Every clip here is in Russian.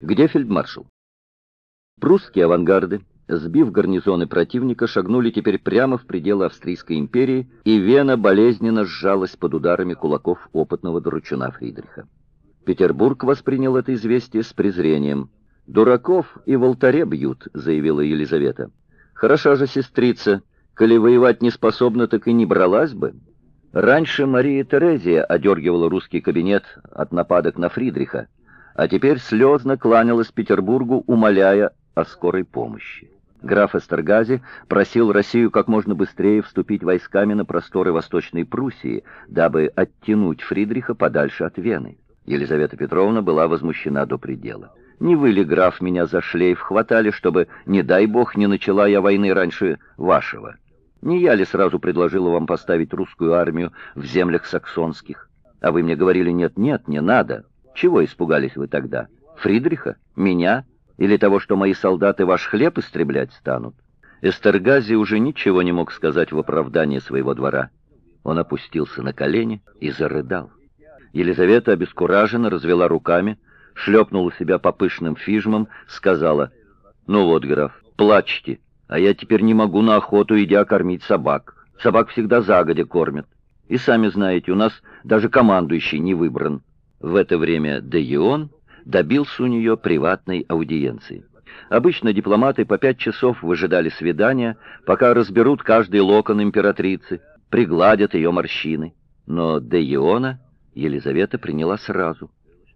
Где фельдмаршал? Прусские авангарды, сбив гарнизоны противника, шагнули теперь прямо в пределы Австрийской империи, и Вена болезненно сжалась под ударами кулаков опытного дурачуна Фридриха. Петербург воспринял это известие с презрением. «Дураков и в алтаре бьют», — заявила Елизавета. «Хороша же сестрица, коли воевать не способна, так и не бралась бы». Раньше Мария Терезия одергивала русский кабинет от нападок на Фридриха, а теперь слезно кланялась Петербургу, умоляя о скорой помощи. Граф Эстергази просил Россию как можно быстрее вступить войсками на просторы Восточной Пруссии, дабы оттянуть Фридриха подальше от Вены. Елизавета Петровна была возмущена до предела. «Не вы ли, граф, меня за шлейф хватали, чтобы, не дай бог, не начала я войны раньше вашего? Не я ли сразу предложила вам поставить русскую армию в землях саксонских? А вы мне говорили, нет-нет, не надо». Чего испугались вы тогда? Фридриха? Меня? Или того, что мои солдаты ваш хлеб истреблять станут? Эстергази уже ничего не мог сказать в оправдании своего двора. Он опустился на колени и зарыдал. Елизавета обескураженно развела руками, шлепнула себя по пышным фижмам, сказала, «Ну вот, граф, плачьте, а я теперь не могу на охоту, идя кормить собак. Собак всегда загодя кормят. И сами знаете, у нас даже командующий не выбран». В это время Де Ион добился у нее приватной аудиенции. Обычно дипломаты по пять часов выжидали свидания, пока разберут каждый локон императрицы, пригладят ее морщины. Но Де Иона Елизавета приняла сразу,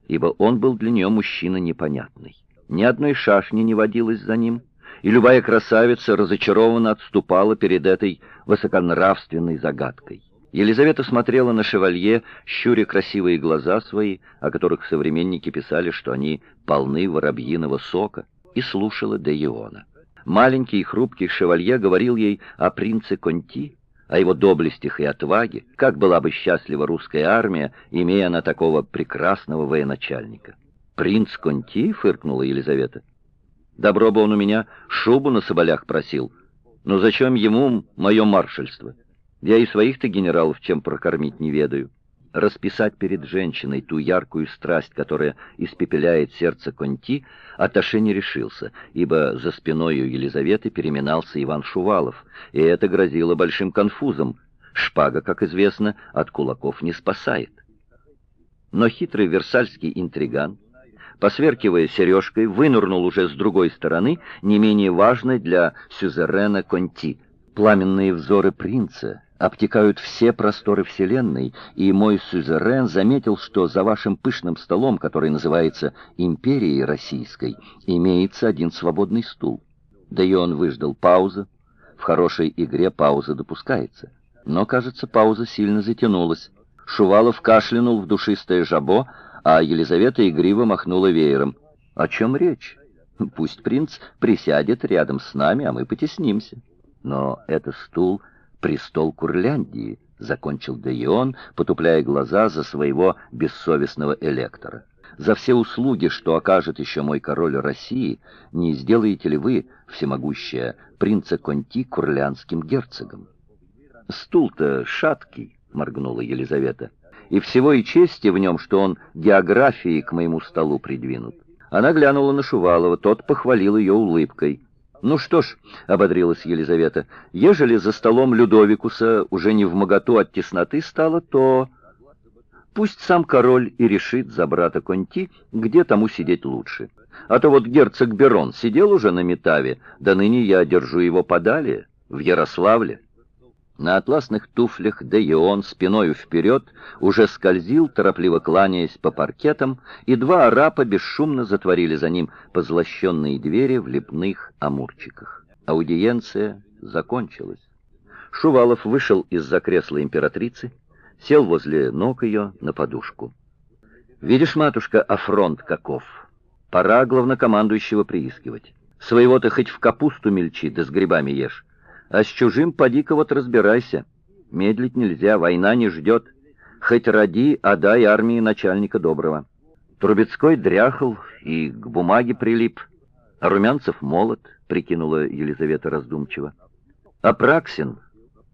ибо он был для нее мужчина непонятный. Ни одной шашни не водилось за ним, и любая красавица разочарованно отступала перед этой высоконравственной загадкой. Елизавета смотрела на шевалье, щуря красивые глаза свои, о которых современники писали, что они полны воробьиного сока, и слушала Де Иона. Маленький и хрупкий шевалье говорил ей о принце Конти, о его доблестях и отваге, как была бы счастлива русская армия, имея она такого прекрасного военачальника. «Принц Конти?» — фыркнула Елизавета. «Добро бы он у меня шубу на соболях просил. Но зачем ему мое маршальство?» Я и своих-то генералов чем прокормить не ведаю. Расписать перед женщиной ту яркую страсть, которая испепеляет сердце Конти, Аташе не решился, ибо за спиной у Елизаветы переминался Иван Шувалов, и это грозило большим конфузом. Шпага, как известно, от кулаков не спасает. Но хитрый версальский интриган, посверкивая сережкой, вынырнул уже с другой стороны, не менее важной для сюзерена Конти. Пламенные взоры принца обтекают все просторы Вселенной, и мой сюзерен заметил, что за вашим пышным столом, который называется «Империей Российской», имеется один свободный стул. Да и он выждал паузу. В хорошей игре пауза допускается. Но, кажется, пауза сильно затянулась. Шувалов кашлянул в душистое жабо, а Елизавета игриво махнула веером. «О чем речь? Пусть принц присядет рядом с нами, а мы потеснимся. Но это стул престол Курляндии, закончил Деион, потупляя глаза за своего бессовестного электора. За все услуги, что окажет еще мой король России, не сделаете ли вы, всемогущая, принца Конти курлянским герцогом? Стул-то шаткий, моргнула Елизавета, и всего и чести в нем, что он географии к моему столу придвинут. Она глянула на Шувалова, тот похвалил ее улыбкой. «Ну что ж», — ободрилась Елизавета, — «ежели за столом Людовикуса уже не в моготу от тесноты стало, то пусть сам король и решит за брата Конти, где тому сидеть лучше. А то вот герцог Берон сидел уже на Метаве, да ныне я держу его подалее, в Ярославле». На атласных туфлях Де Ион спиною вперед уже скользил, торопливо кланяясь по паркетам, и два арапа бесшумно затворили за ним позлощенные двери в лепных амурчиках. Аудиенция закончилась. Шувалов вышел из-за кресла императрицы, сел возле ног ее на подушку. «Видишь, матушка, афронт каков. Пора главнокомандующего приискивать. Своего-то хоть в капусту мельчи, да с грибами ешь». А с чужим поди-ка вот разбирайся. Медлить нельзя, война не ждет. Хоть роди, а дай армии начальника доброго. Трубецкой дряхал и к бумаге прилип. Румянцев молод, прикинула Елизавета раздумчиво. А Праксин,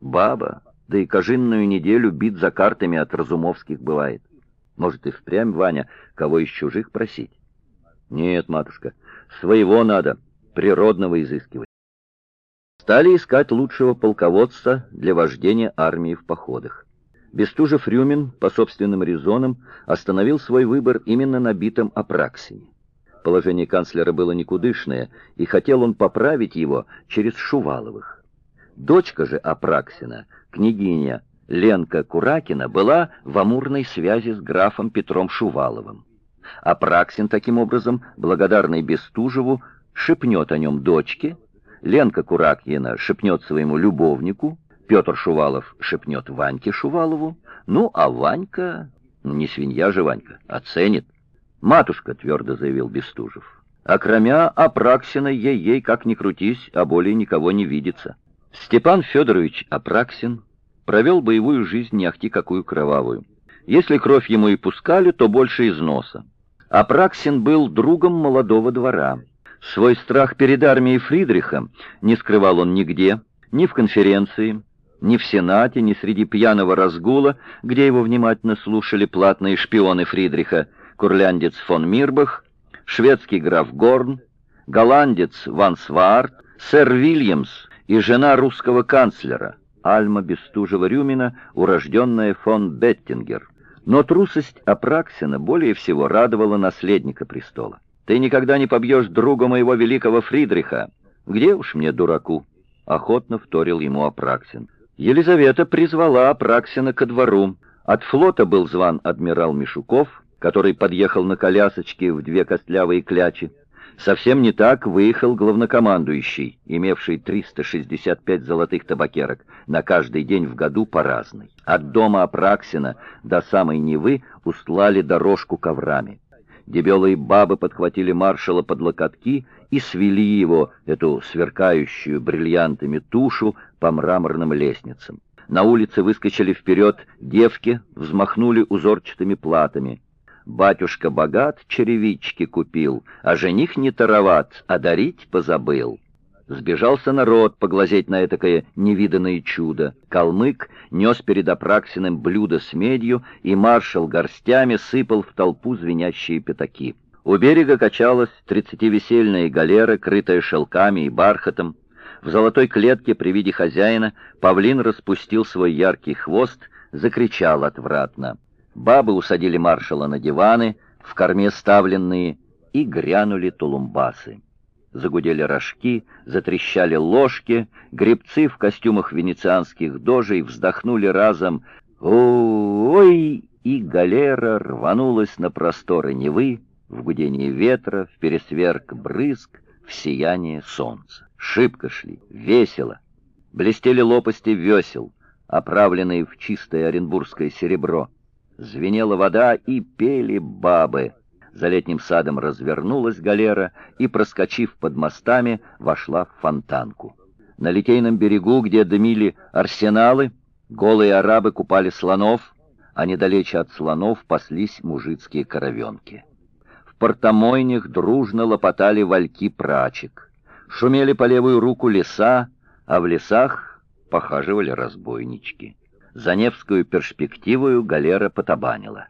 баба, да и кожинную неделю бит за картами от Разумовских бывает. Может, и впрямь, Ваня, кого из чужих просить? Нет, матушка, своего надо, природного изыскивать. Стали искать лучшего полководца для вождения армии в походах. Бестужев-Рюмин, по собственным резонам, остановил свой выбор именно на битом Апраксине. Положение канцлера было никудышное, и хотел он поправить его через Шуваловых. Дочка же Апраксина, княгиня Ленка Куракина, была в амурной связи с графом Петром Шуваловым. Апраксин, таким образом, благодарный Бестужеву, шепнет о нем дочке, Ленка Куракина шепнет своему любовнику, Петр Шувалов шепнет Ваньке Шувалову, ну, а Ванька, ну, не свинья же Ванька, оценит. «Матушка», — твердо заявил Бестужев, — «а кроме Апраксина ей-ей, как ни крутись, а более никого не видится». Степан Федорович Апраксин провел боевую жизнь не ахти какую кровавую. Если кровь ему и пускали, то больше из носа. Апраксин был другом молодого двора. Свой страх перед армией Фридриха не скрывал он нигде, ни в конференции, ни в Сенате, ни среди пьяного разгула, где его внимательно слушали платные шпионы Фридриха, курляндец фон Мирбах, шведский граф Горн, голландец Ван Сваарт, сэр Вильямс и жена русского канцлера Альма Бестужева-Рюмина, урожденная фон Беттингер. Но трусость Апраксина более всего радовала наследника престола. «Ты никогда не побьешь друга моего великого Фридриха. Где уж мне, дураку?» Охотно вторил ему Апраксин. Елизавета призвала Апраксина ко двору. От флота был зван адмирал Мишуков, который подъехал на колясочке в две костлявые клячи. Совсем не так выехал главнокомандующий, имевший 365 золотых табакерок, на каждый день в году по разной. От дома Апраксина до самой Невы устлали дорожку коврами. Дебелые бабы подхватили маршала под локотки и свели его, эту сверкающую бриллиантами тушу, по мраморным лестницам. На улице выскочили вперед девки, взмахнули узорчатыми платами — Батюшка богат, черевички купил, а жених не тароват, а дарить позабыл. Сбежался народ поглазеть на этакое невиданное чудо. Калмык нес перед Апраксиным блюдо с медью, и маршал горстями сыпал в толпу звенящие пятаки. У берега качалась тридцативесельная галера, крытая шелками и бархатом. В золотой клетке при виде хозяина павлин распустил свой яркий хвост, закричал отвратно. Бабы усадили маршала на диваны, в корме ставленные, и грянули тулумбасы. Загудели рожки, затрещали ложки, гребцы в костюмах венецианских дожей вздохнули разом «Ой!» и галера рванулась на просторы Невы, в гудении ветра, в пересверк брызг, в сияние солнца. Шибко шли, весело. Блестели лопасти весел, оправленные в чистое оренбургское серебро. Звенела вода, и пели бабы. За летним садом развернулась галера и, проскочив под мостами, вошла в фонтанку. На Литейном берегу, где дымили арсеналы, голые арабы купали слонов, а недалече от слонов паслись мужицкие коровенки. В портомойнях дружно лопотали вальки прачек. Шумели по левую руку леса, а в лесах похаживали разбойнички. За Невскую перспективою галера потабанила.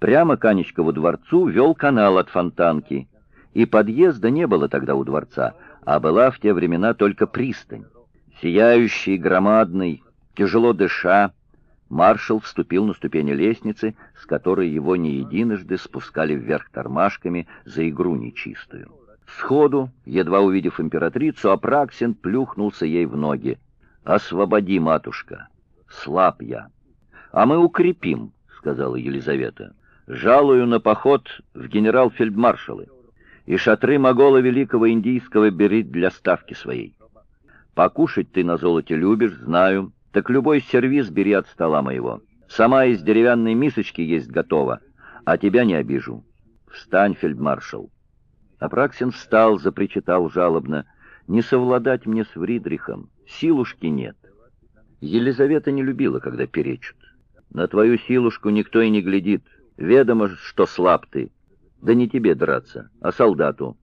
Прямо к Анечкову дворцу вел канал от Фонтанки, и подъезда не было тогда у дворца, а была в те времена только пристань. Сияющий, громадный, тяжело дыша, маршал вступил на ступени лестницы, с которой его не единожды спускали вверх тормашками за игру нечистую. Сходу, едва увидев императрицу, Апраксин плюхнулся ей в ноги. «Освободи, матушка!» слаб я. А мы укрепим, сказала Елизавета. Жалую на поход в генерал-фельдмаршалы. И шатры Могола Великого Индийского бери для ставки своей. Покушать ты на золоте любишь, знаю, так любой сервиз бери от стола моего. Сама из деревянной мисочки есть готова, а тебя не обижу. Встань, фельдмаршал. Апраксин встал, запричитал жалобно. Не совладать мне с Фридрихом, силушки нет. Елизавета не любила, когда перечут. На твою силушку никто и не глядит. Ведомо, что слаб ты. Да не тебе драться, а солдату.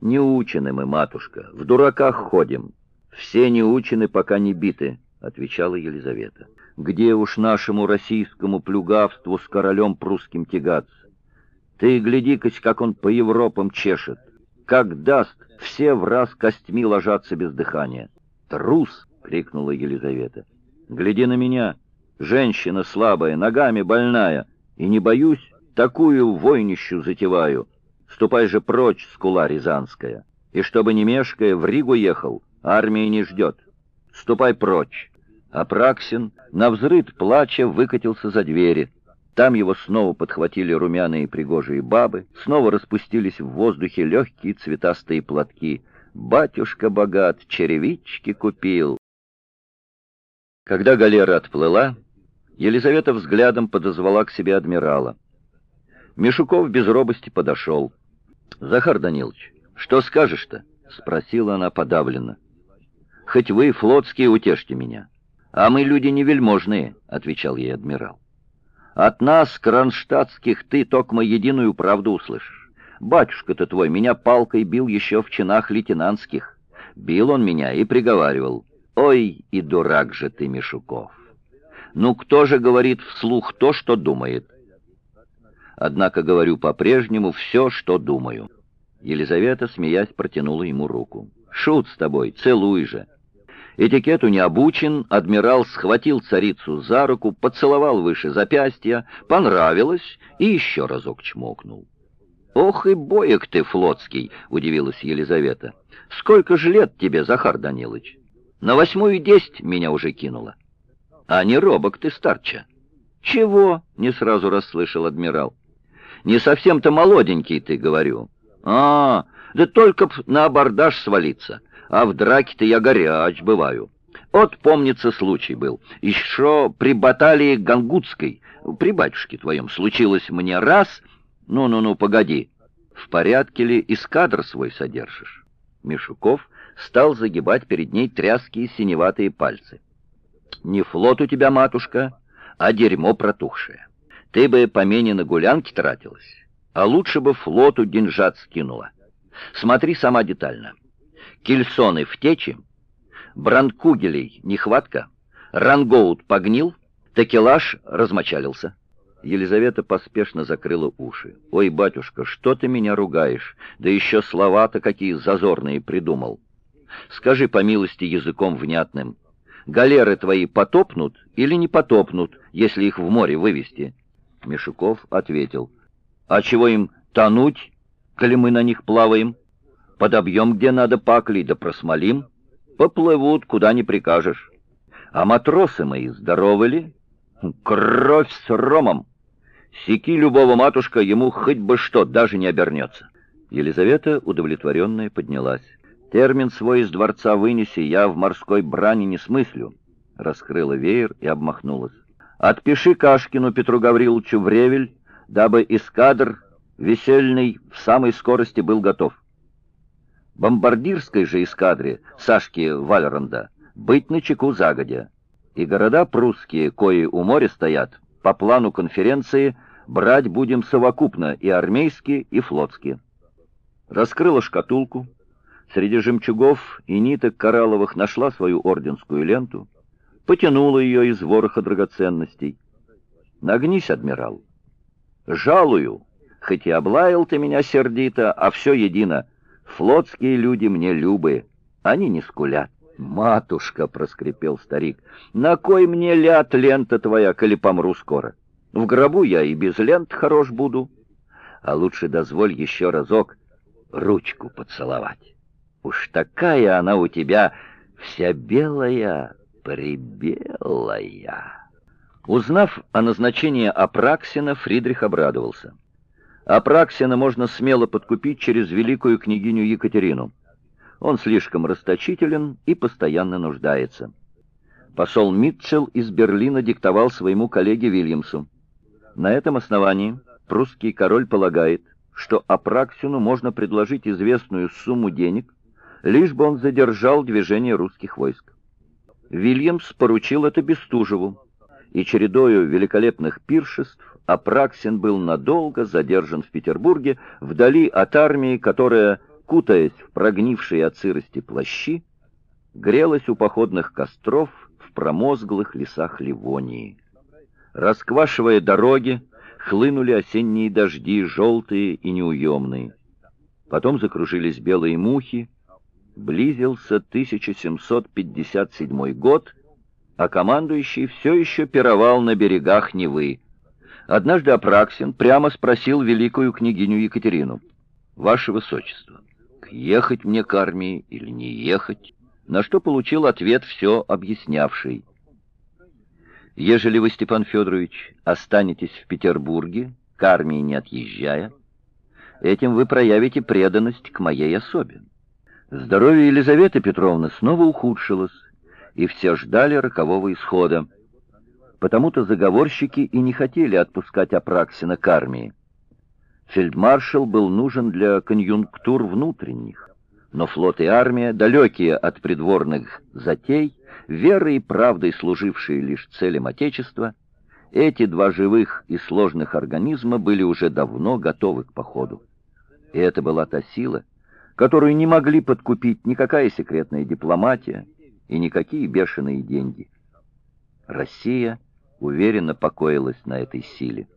Не учены мы, матушка, в дураках ходим. Все не учены, пока не биты, отвечала Елизавета. Где уж нашему российскому плюгавству с королем прусским тягаться? Ты гляди-ка, как он по Европам чешет. Как даст, все в раз костьми ложатся без дыхания. «Трус!» — крикнула Елизавета. «Гляди на меня, женщина слабая, ногами больная, и не боюсь, такую войнищу затеваю. Ступай же прочь, скула рязанская, и чтобы не мешкая, в Ригу ехал, армия не ждет. Ступай прочь». Апраксин, навзрыд плача, выкатился за двери. Там его снова подхватили румяные пригожие бабы, снова распустились в воздухе легкие цветастые платки. «Батюшка богат, черевички купил». Когда галера отплыла, Елизавета взглядом подозвала к себе адмирала. Мишуков без робости подошел. «Захар Данилович, что скажешь-то?» — спросила она подавленно. «Хоть вы, флотские, утешьте меня». «А мы люди невельможные», — отвечал ей адмирал. «От нас, кронштадтских, ты токмо единую правду услышишь. Батюшка-то твой меня палкой бил еще в чинах лейтенантских. Бил он меня и приговаривал. Ой, и дурак же ты, Мишуков! Ну, кто же говорит вслух то, что думает? Однако говорю по-прежнему все, что думаю». Елизавета, смеясь, протянула ему руку. «Шут с тобой, целуй же!» Этикету не обучен, адмирал схватил царицу за руку, поцеловал выше запястья, понравилось и еще разок чмокнул. «Ох и боек ты, флотский!» — удивилась Елизавета. «Сколько же лет тебе, Захар Данилович? На восьмую десять меня уже кинуло. А не робок ты, старча». «Чего?» — не сразу расслышал адмирал. «Не совсем-то молоденький ты, говорю». «А, да только б на абордаж свалиться» а в драке-то я горяч бываю. Вот, помнится, случай был. Еще при баталии Гангутской, при батюшке твоем, случилось мне раз... Ну-ну-ну, погоди, в порядке ли эскадр свой содержишь? Мишуков стал загибать перед ней тряские синеватые пальцы. Не флот у тебя, матушка, а дерьмо протухшее. Ты бы помене на гулянки тратилась, а лучше бы флоту деньжат скинула. Смотри сама детально. Кельсоны в течи, бранкугелей нехватка, рангоут погнил, такелаж размочалился. Елизавета поспешно закрыла уши. «Ой, батюшка, что ты меня ругаешь? Да еще слова-то какие зазорные придумал. Скажи по милости языком внятным, галеры твои потопнут или не потопнут, если их в море вывести?» Мишуков ответил, «А чего им тонуть, коли мы на них плаваем?» Подобьем, где надо, пакли, да просмолим. Поплывут, куда не прикажешь. А матросы мои здоровы ли? Кровь с ромом. Сики любого матушка, ему хоть бы что, даже не обернется. Елизавета, удовлетворенная, поднялась. Термин свой из дворца вынеси, я в морской брани не смыслю. Раскрыла веер и обмахнулась. Отпиши Кашкину Петру Гавриловичу в Ревель, дабы эскадр весельный в самой скорости был готов бомбардирской же эскадре Сашки Вальранда быть на чеку загодя. И города прусские, кои у моря стоят, по плану конференции брать будем совокупно и армейские, и флотские. Раскрыла шкатулку, среди жемчугов и ниток коралловых нашла свою орденскую ленту, потянула ее из вороха драгоценностей. Нагнись, адмирал. Жалую, хоть и облаял ты меня сердито, а все едино — Флотские люди мне любы, они не скулят. «Матушка!» — проскрипел старик. «На кой мне ляд лента твоя, коли помру скоро? В гробу я и без лент хорош буду. А лучше дозволь еще разок ручку поцеловать. Уж такая она у тебя вся белая, прибелая». Узнав о назначении Апраксина, Фридрих обрадовался. Апраксина можно смело подкупить через великую княгиню Екатерину. Он слишком расточителен и постоянно нуждается. Посол Митчелл из Берлина диктовал своему коллеге Вильямсу. На этом основании прусский король полагает, что Апраксину можно предложить известную сумму денег, лишь бы он задержал движение русских войск. Вильямс поручил это Бестужеву, и чередою великолепных пиршеств Апраксин был надолго задержан в Петербурге, вдали от армии, которая, кутаясь в прогнившие от сырости плащи, грелась у походных костров в промозглых лесах Ливонии. Расквашивая дороги, хлынули осенние дожди, желтые и неуемные. Потом закружились белые мухи, близился 1757 год, а командующий все еще пировал на берегах Невы. Однажды Апраксин прямо спросил великую княгиню Екатерину, «Ваше Высочество, ехать мне к армии или не ехать?» На что получил ответ, все объяснявший. «Ежели вы, Степан Федорович, останетесь в Петербурге, к армии не отъезжая, этим вы проявите преданность к моей особе. Здоровье Елизаветы Петровны снова ухудшилось, и все ждали рокового исхода. Потому-то заговорщики и не хотели отпускать Апраксина к армии. Фельдмаршал был нужен для конъюнктур внутренних, но флот и армия, далекие от придворных затей, верой и правдой служившие лишь целям Отечества, эти два живых и сложных организма были уже давно готовы к походу. И это была та сила, которую не могли подкупить никакая секретная дипломатия и никакие бешеные деньги. Россия уверенно покоилась на этой силе.